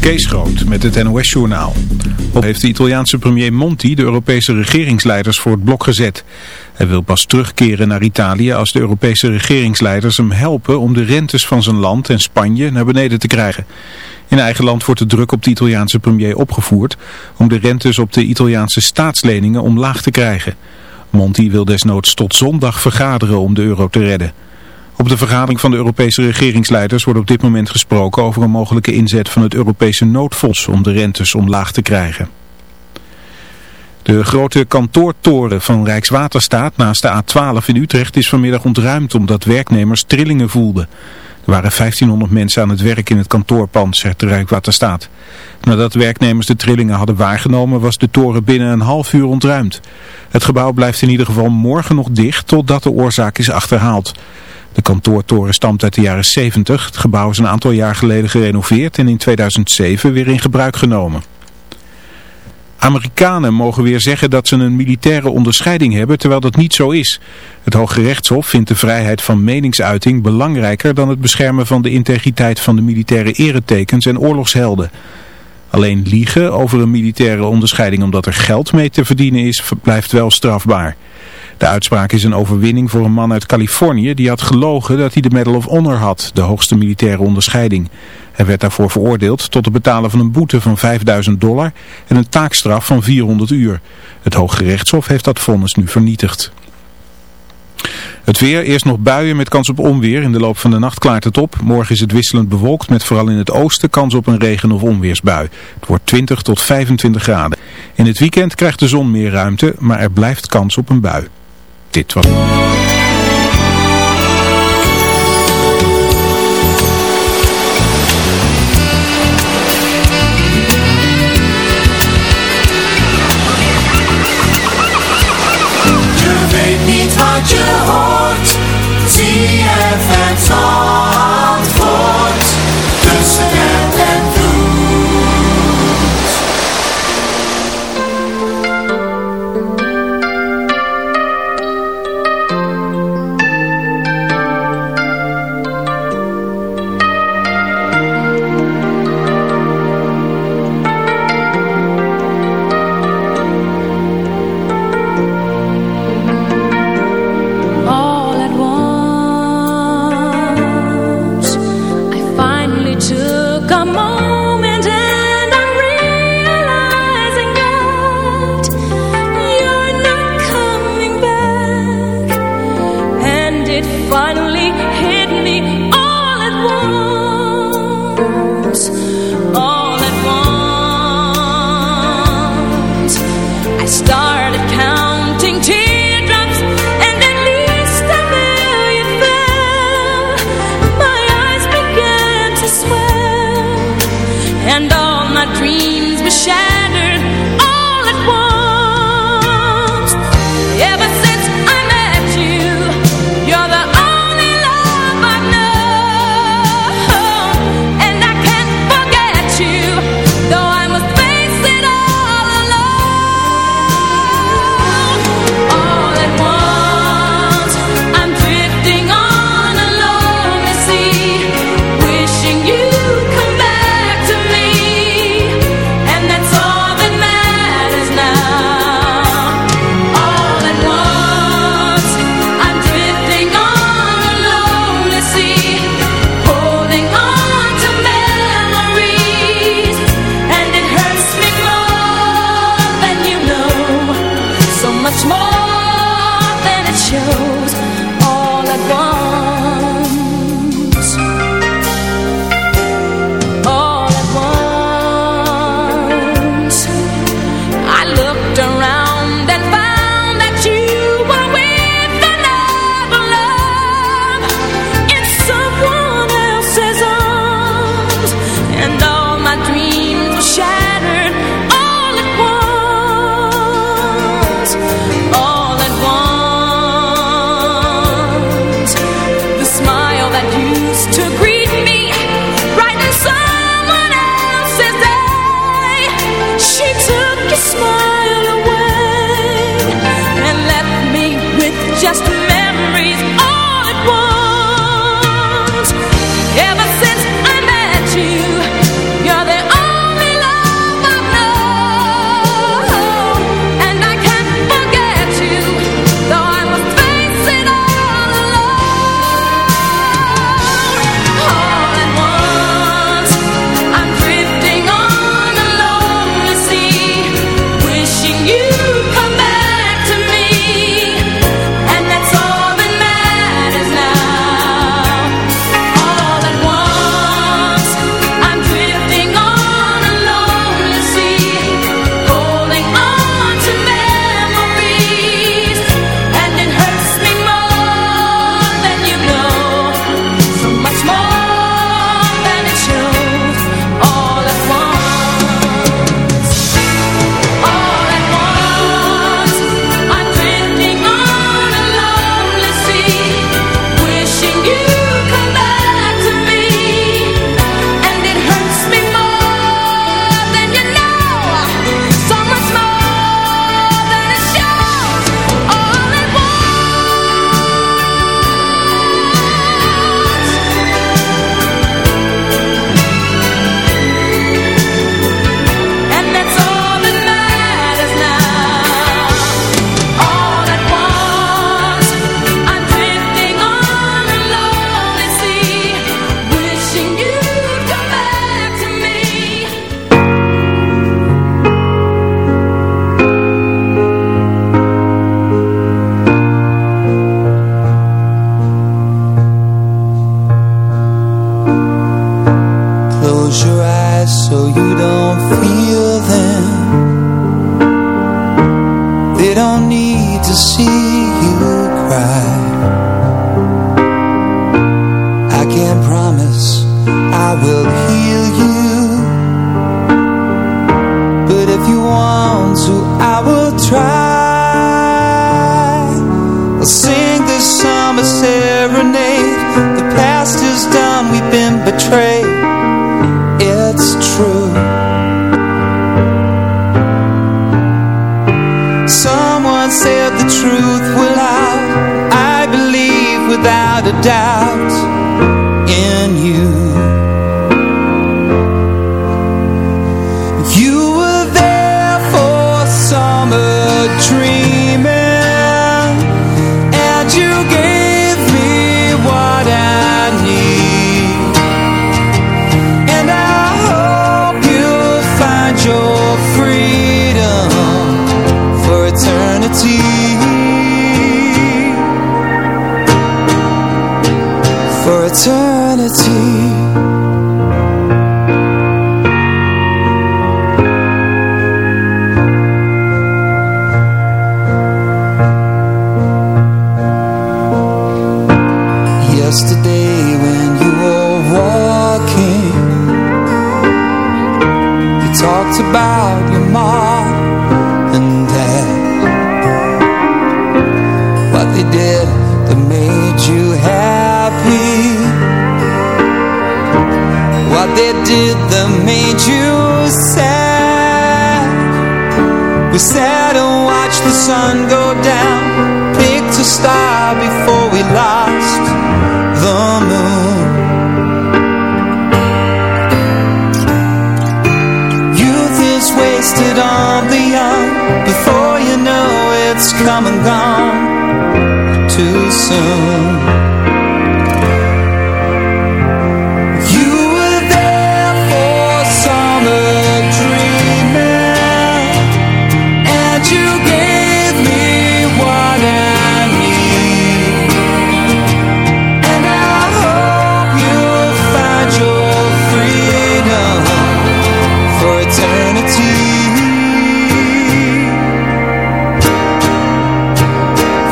Kees Groot met het NOS-journaal. Op heeft de Italiaanse premier Monti de Europese regeringsleiders voor het blok gezet. Hij wil pas terugkeren naar Italië als de Europese regeringsleiders hem helpen om de rentes van zijn land en Spanje naar beneden te krijgen. In eigen land wordt de druk op de Italiaanse premier opgevoerd om de rentes op de Italiaanse staatsleningen omlaag te krijgen. Monti wil desnoods tot zondag vergaderen om de euro te redden. Op de vergadering van de Europese regeringsleiders wordt op dit moment gesproken over een mogelijke inzet van het Europese noodfonds om de rentes omlaag te krijgen. De grote kantoortoren van Rijkswaterstaat naast de A12 in Utrecht is vanmiddag ontruimd omdat werknemers trillingen voelden. Er waren 1500 mensen aan het werk in het kantoorpand, zegt de Rijkswaterstaat. Nadat werknemers de trillingen hadden waargenomen was de toren binnen een half uur ontruimd. Het gebouw blijft in ieder geval morgen nog dicht totdat de oorzaak is achterhaald. De kantoortoren stamt uit de jaren 70. Het gebouw is een aantal jaar geleden gerenoveerd en in 2007 weer in gebruik genomen. Amerikanen mogen weer zeggen dat ze een militaire onderscheiding hebben, terwijl dat niet zo is. Het Hoge Rechtshof vindt de vrijheid van meningsuiting belangrijker dan het beschermen van de integriteit van de militaire eretekens en oorlogshelden. Alleen liegen over een militaire onderscheiding omdat er geld mee te verdienen is, blijft wel strafbaar. De uitspraak is een overwinning voor een man uit Californië die had gelogen dat hij de Medal of Honor had, de hoogste militaire onderscheiding. Hij werd daarvoor veroordeeld tot het betalen van een boete van 5000 dollar en een taakstraf van 400 uur. Het Hooggerechtshof heeft dat vonnis nu vernietigd. Het weer, eerst nog buien met kans op onweer. In de loop van de nacht klaart het op. Morgen is het wisselend bewolkt met vooral in het oosten kans op een regen- of onweersbui. Het wordt 20 tot 25 graden. In het weekend krijgt de zon meer ruimte, maar er blijft kans op een bui. Dit was... Je weet niet wat je hoort. Zie het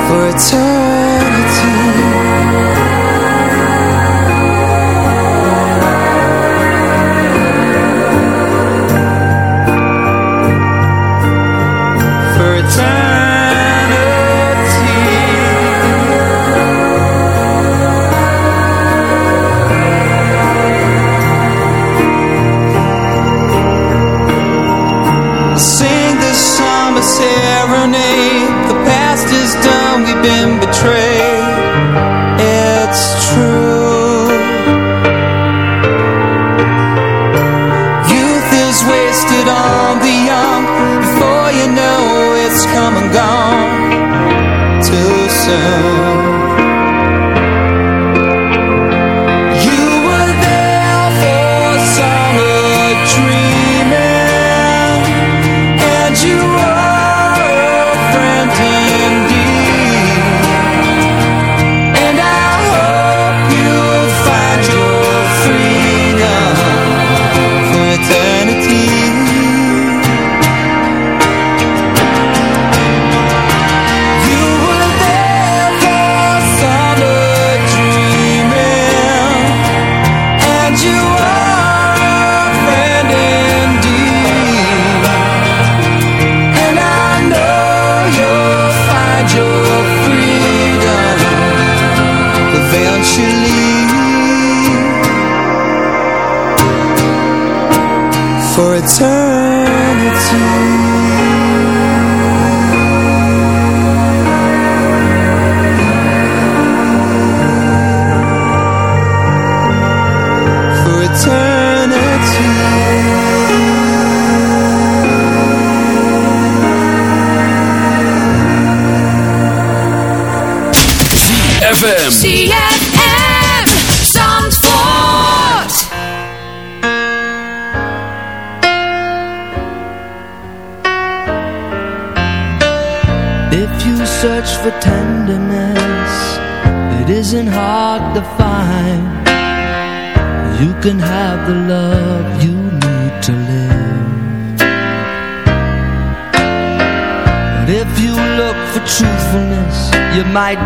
For eternity ZFM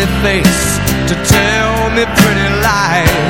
pretty face to tell me pretty lies.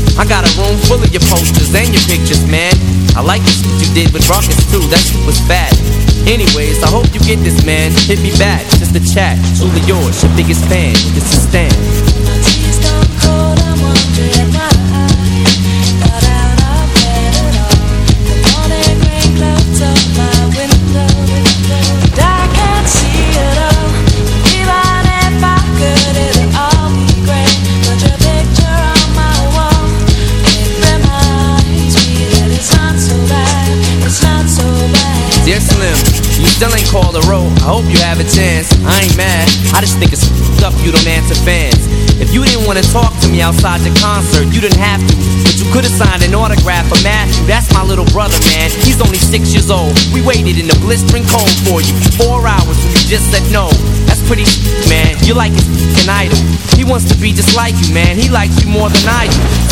I got a room full of your posters and your pictures, man. I like the shit you did with Rawkus too, that shit was bad. Anyways, I hope you get this, man. Hit me back, just a chat. Truly yours, your biggest fan. This is Stan. Tears don't cold, I'm wondering. Outside the concert, you didn't have to. But you could have signed an autograph for Matthew. That's my little brother, man. He's only six years old. We waited in the blistering cold for you. Four hours and you just said no. That's pretty man. You're like his f***ing idol. He wants to be just like you, man. He likes you more than I do.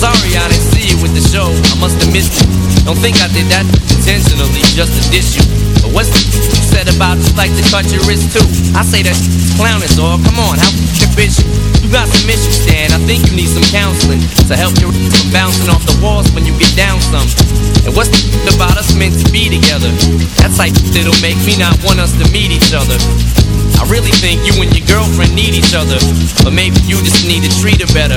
Sorry I didn't see you with the show. I must have missed you. Don't think I did that intentionally just to diss you. But what's the you said about just like to cut your wrist too? I say that clowning, dog. Come on, how f***ing bitch you? You got some issues, Stan. I think you need some counseling to help you from bouncing off the walls when you get down some. And what's the about us meant to be together? That type that'll make me not want us to meet each other. I really think you and your girlfriend need each other, but maybe you just need to treat her better.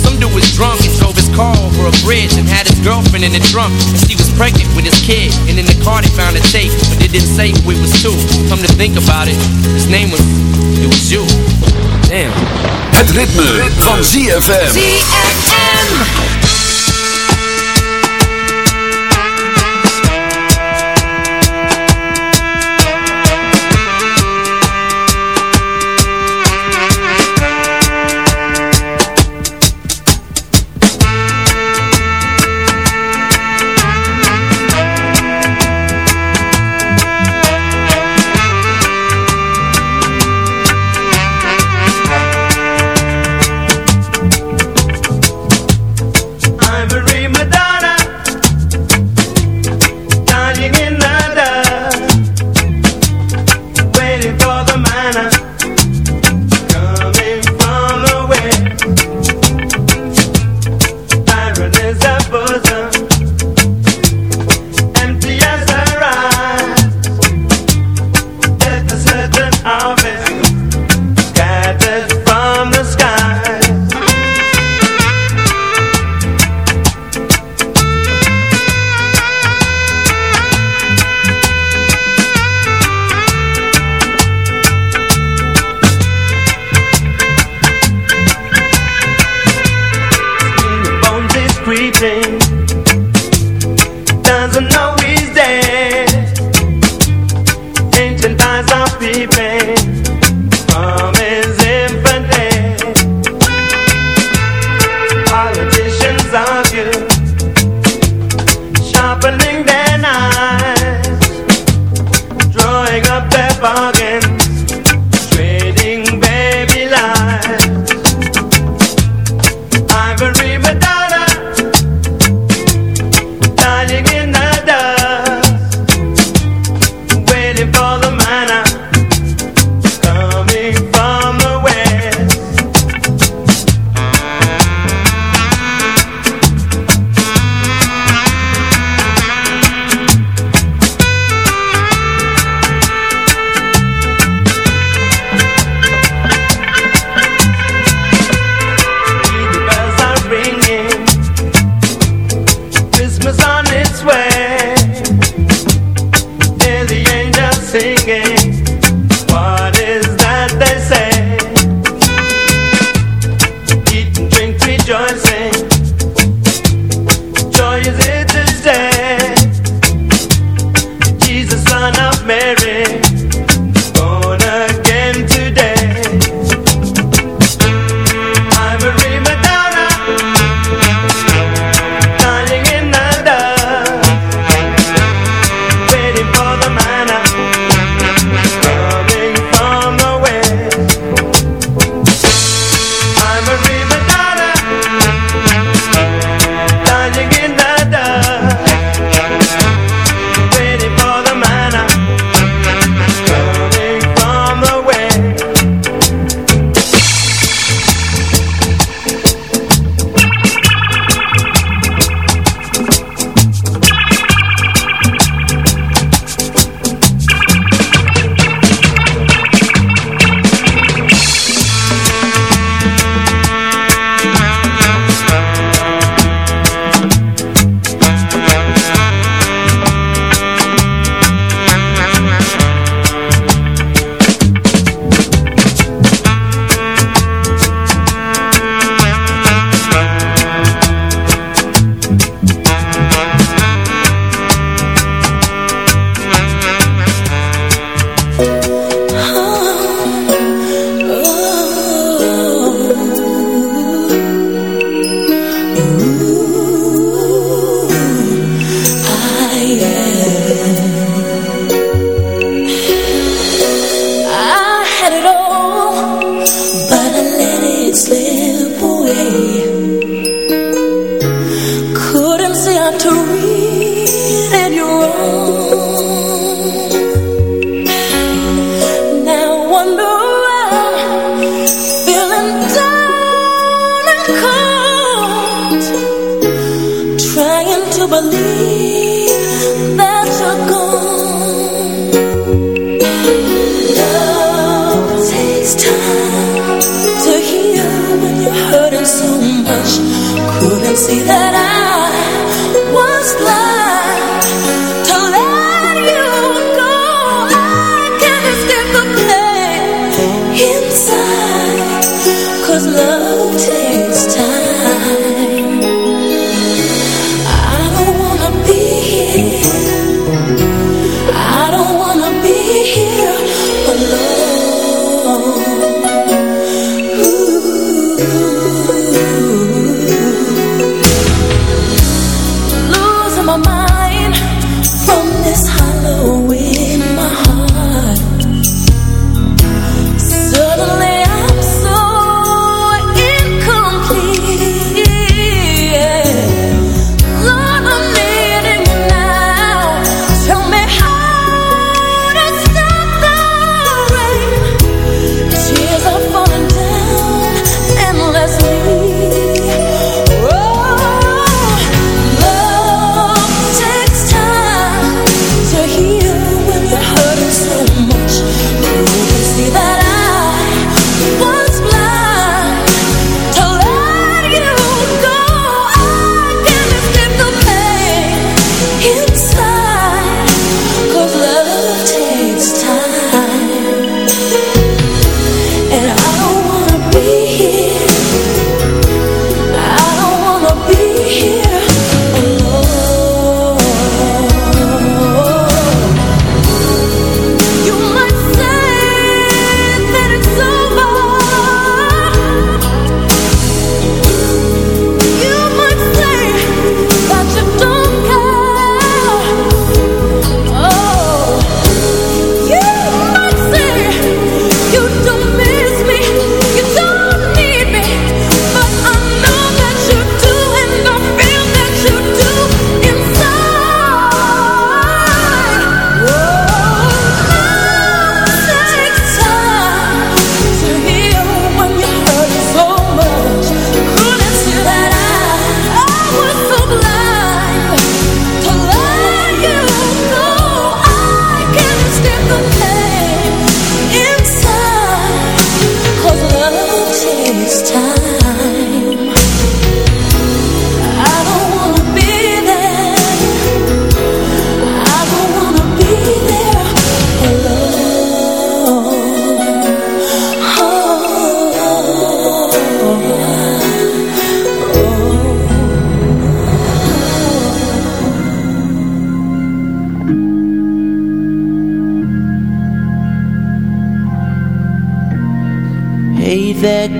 Dude was drunk and drove his car over a bridge and had his girlfriend in the trunk. And she was pregnant with his kid. And in the car they found a tape, but they didn't say who it was to. Come to think about it, his name was, it was you. Damn. Het ritme, van ZFM. ZFM.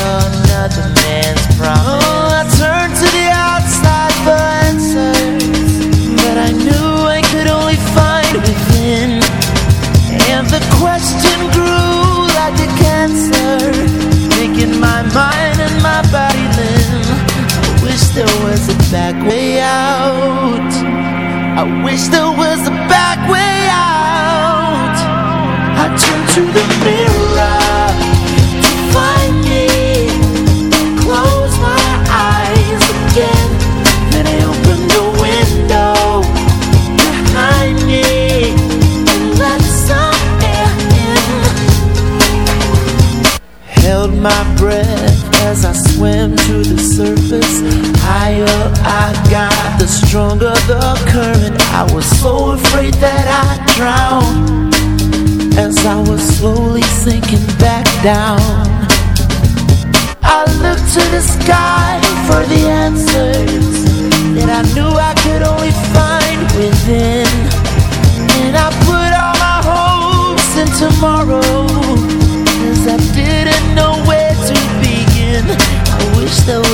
another man's. Oh, I turned to the outside for answers, but I knew I could only find within. And the question grew like a cancer, making my mind and my body. I wish there was a back way out. I wish there was a back way out. I turned to the mirror. My breath as I swim to the surface. Higher I got, the stronger the current. I was so afraid that I'd drown As I was slowly sinking back down. I looked to the sky for the answers That I knew I could only find within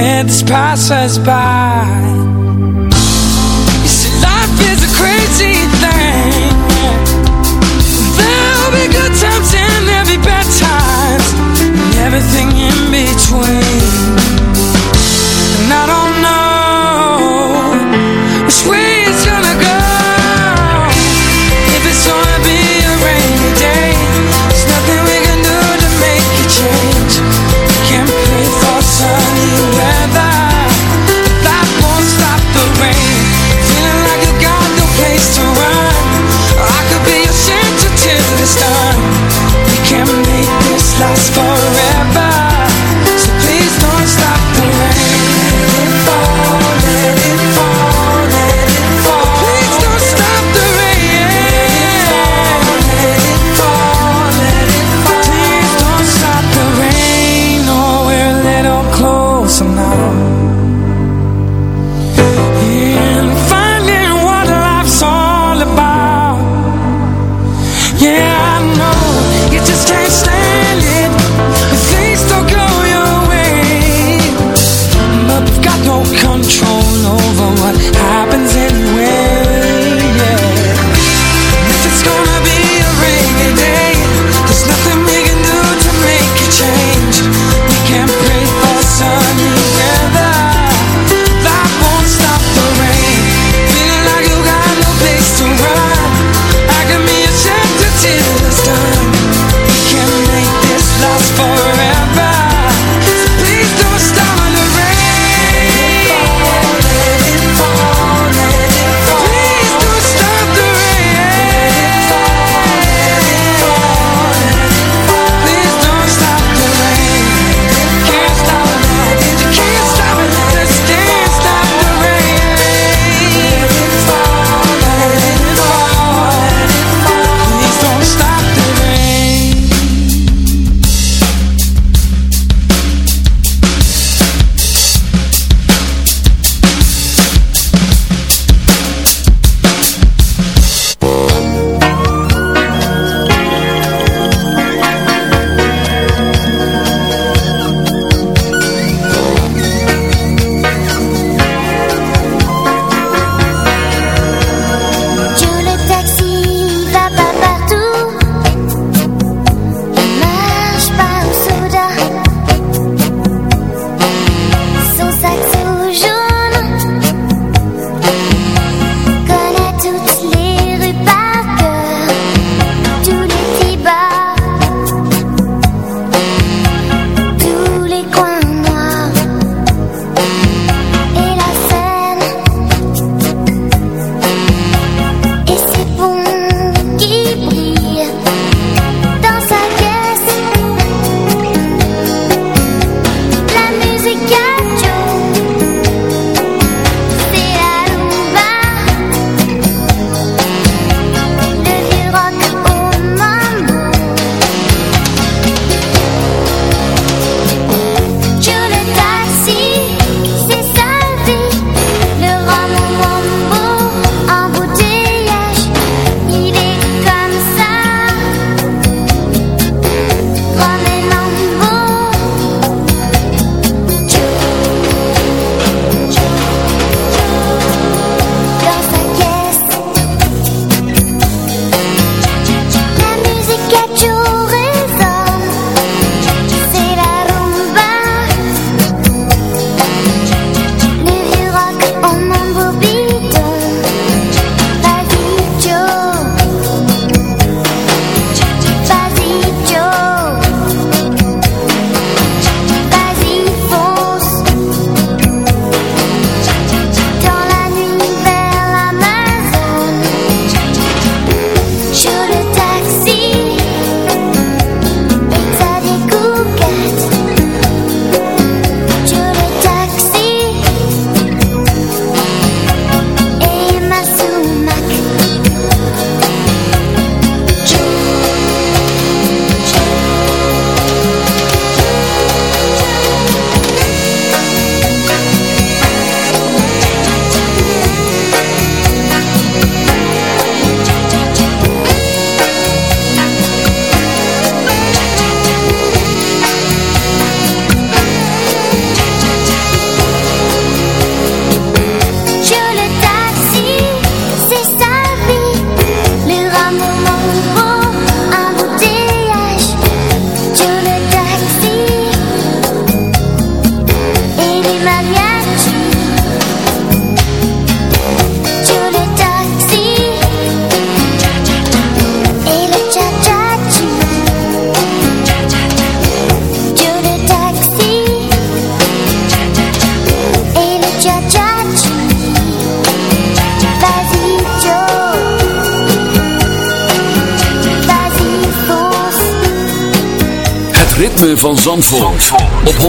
to let this pass us by.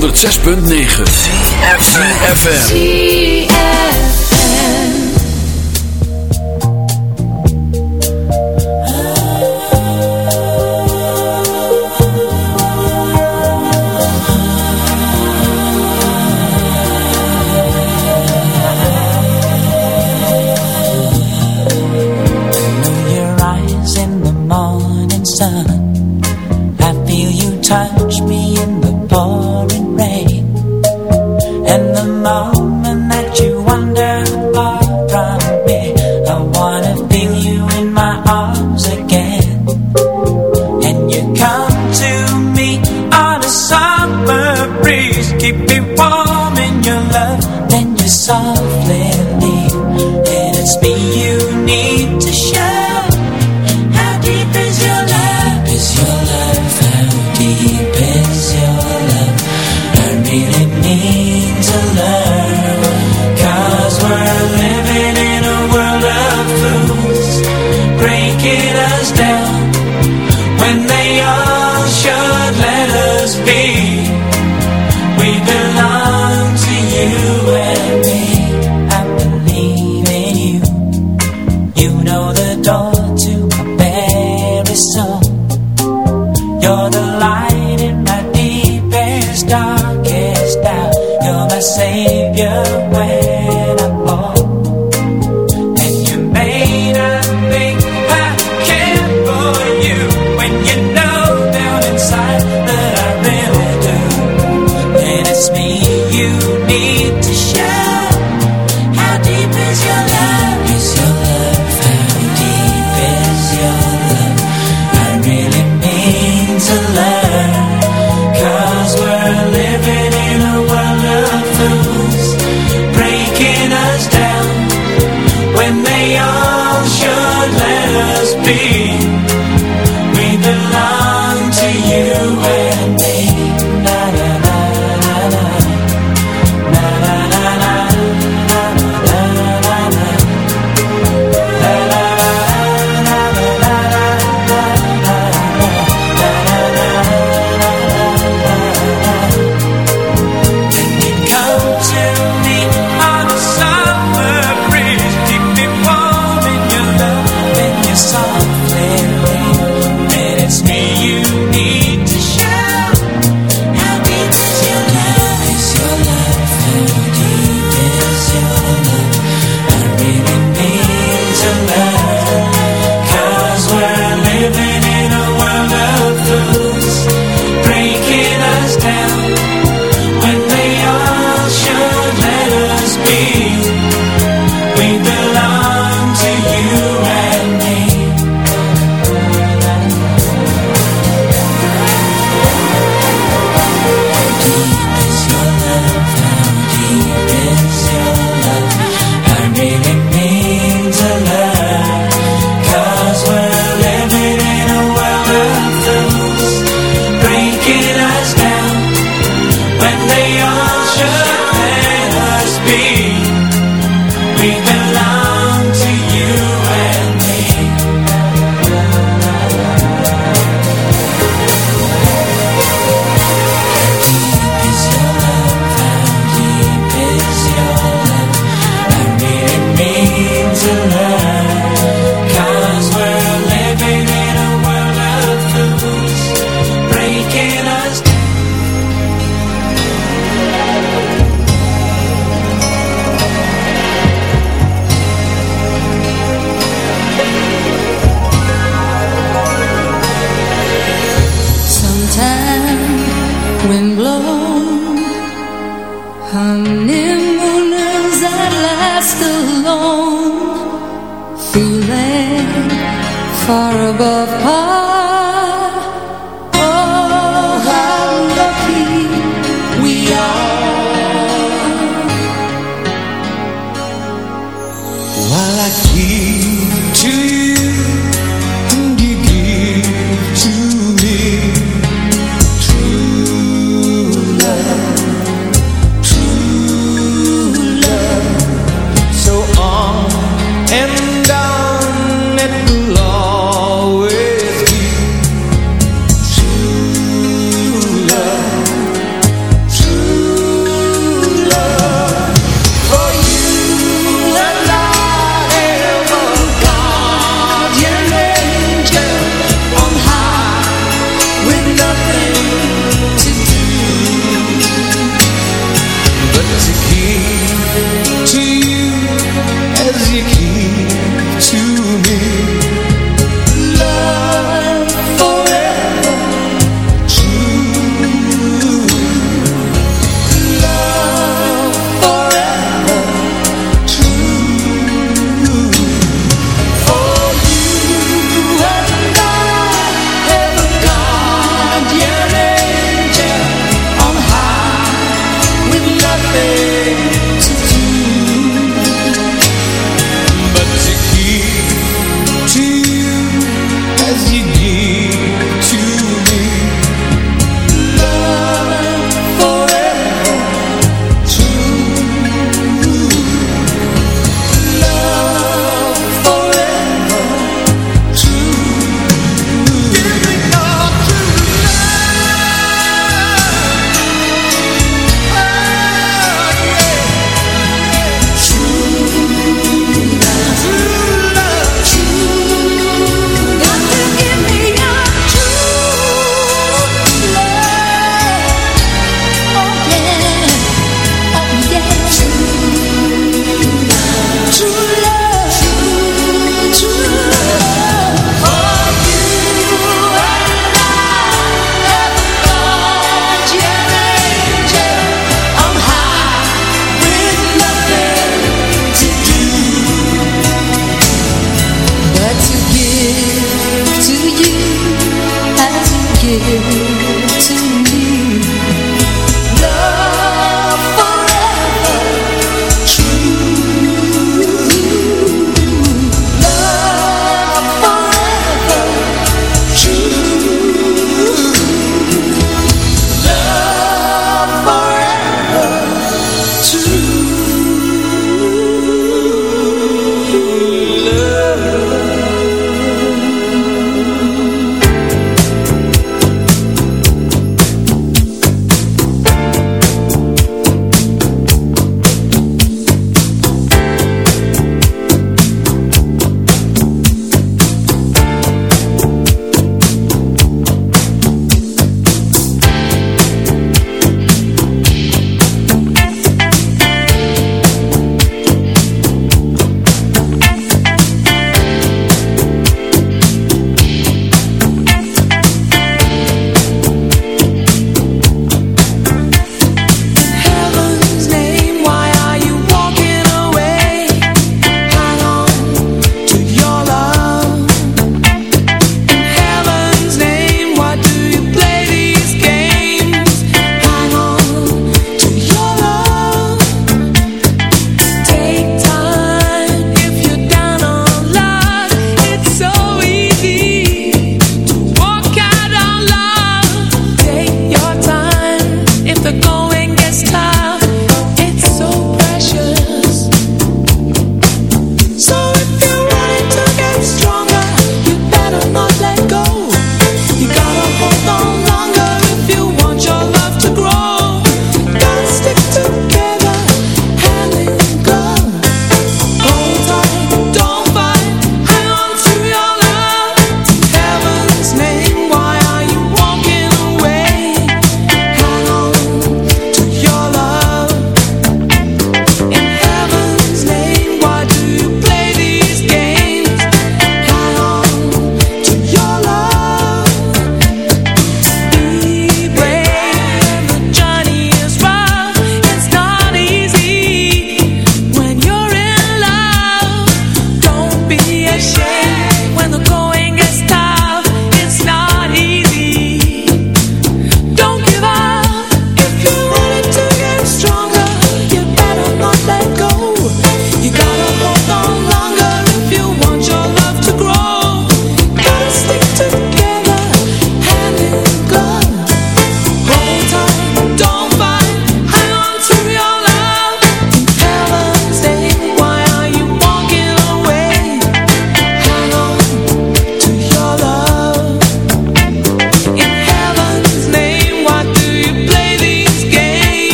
106.9 FM.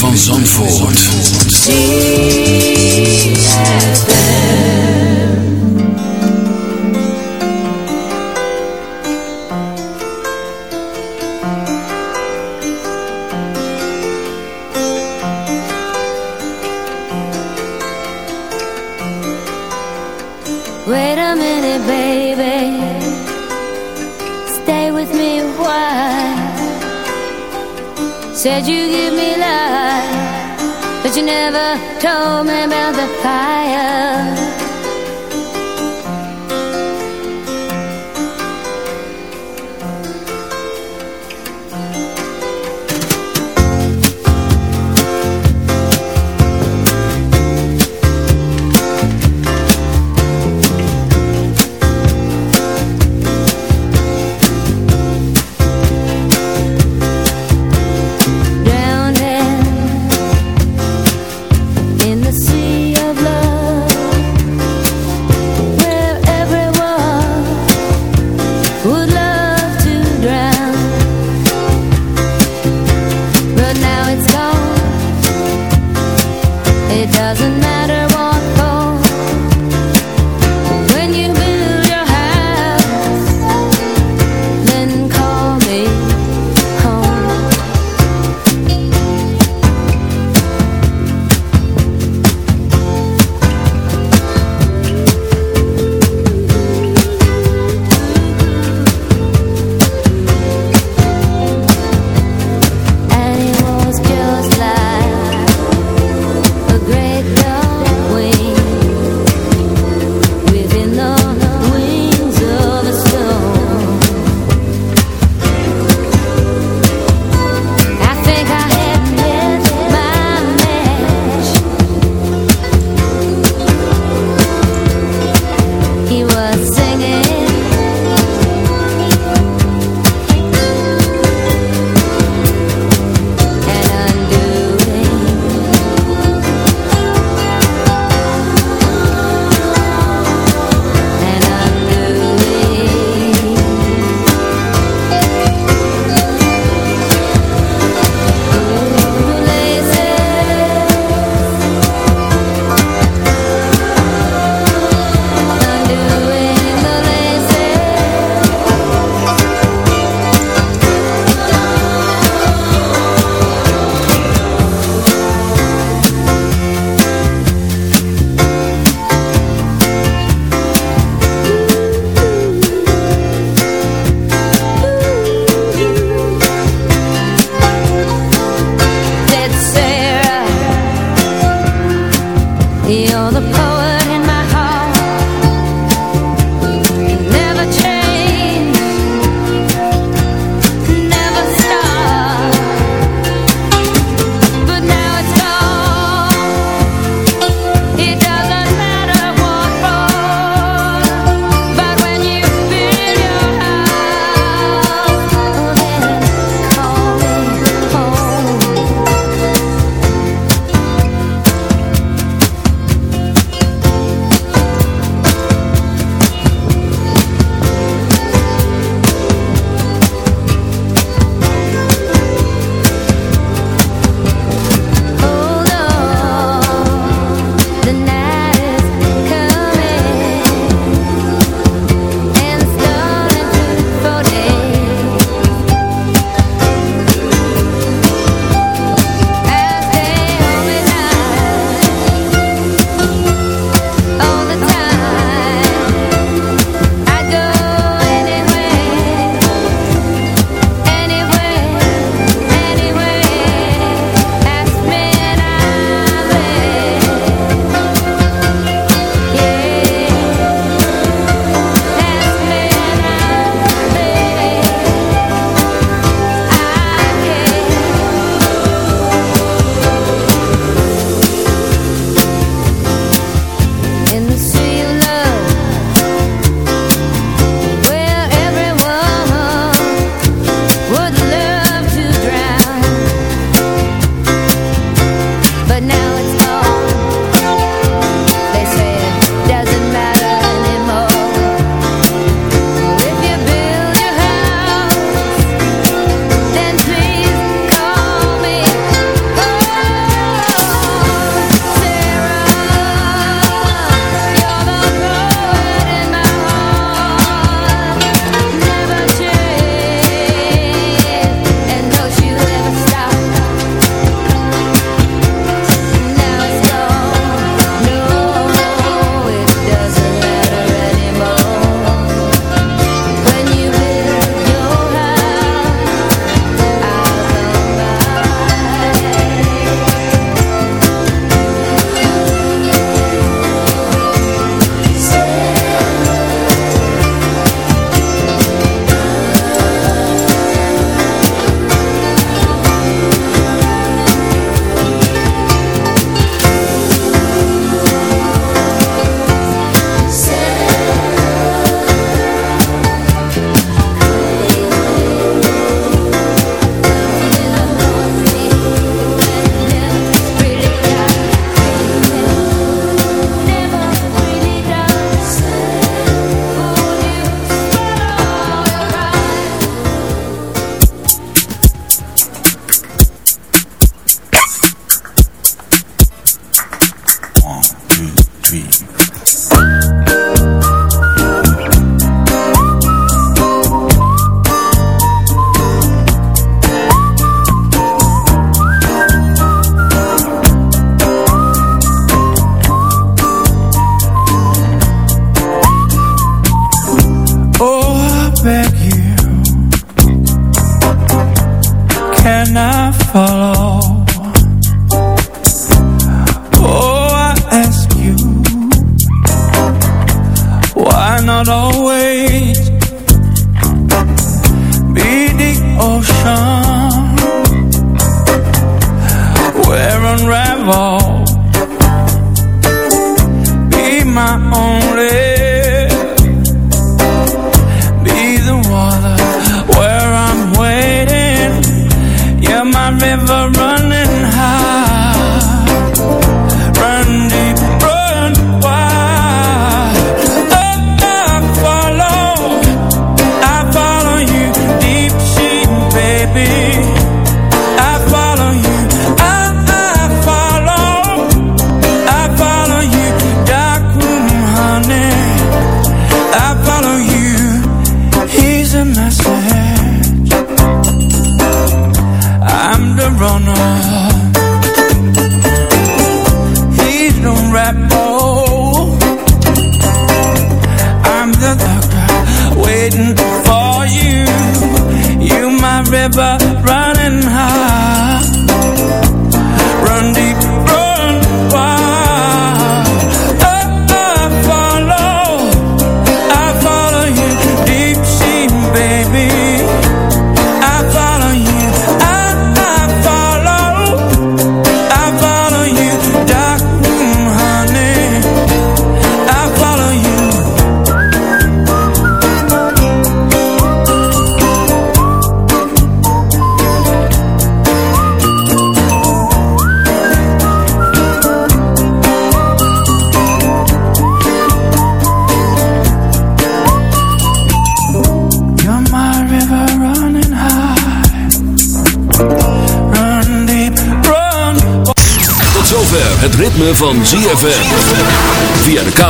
von Zandvoort.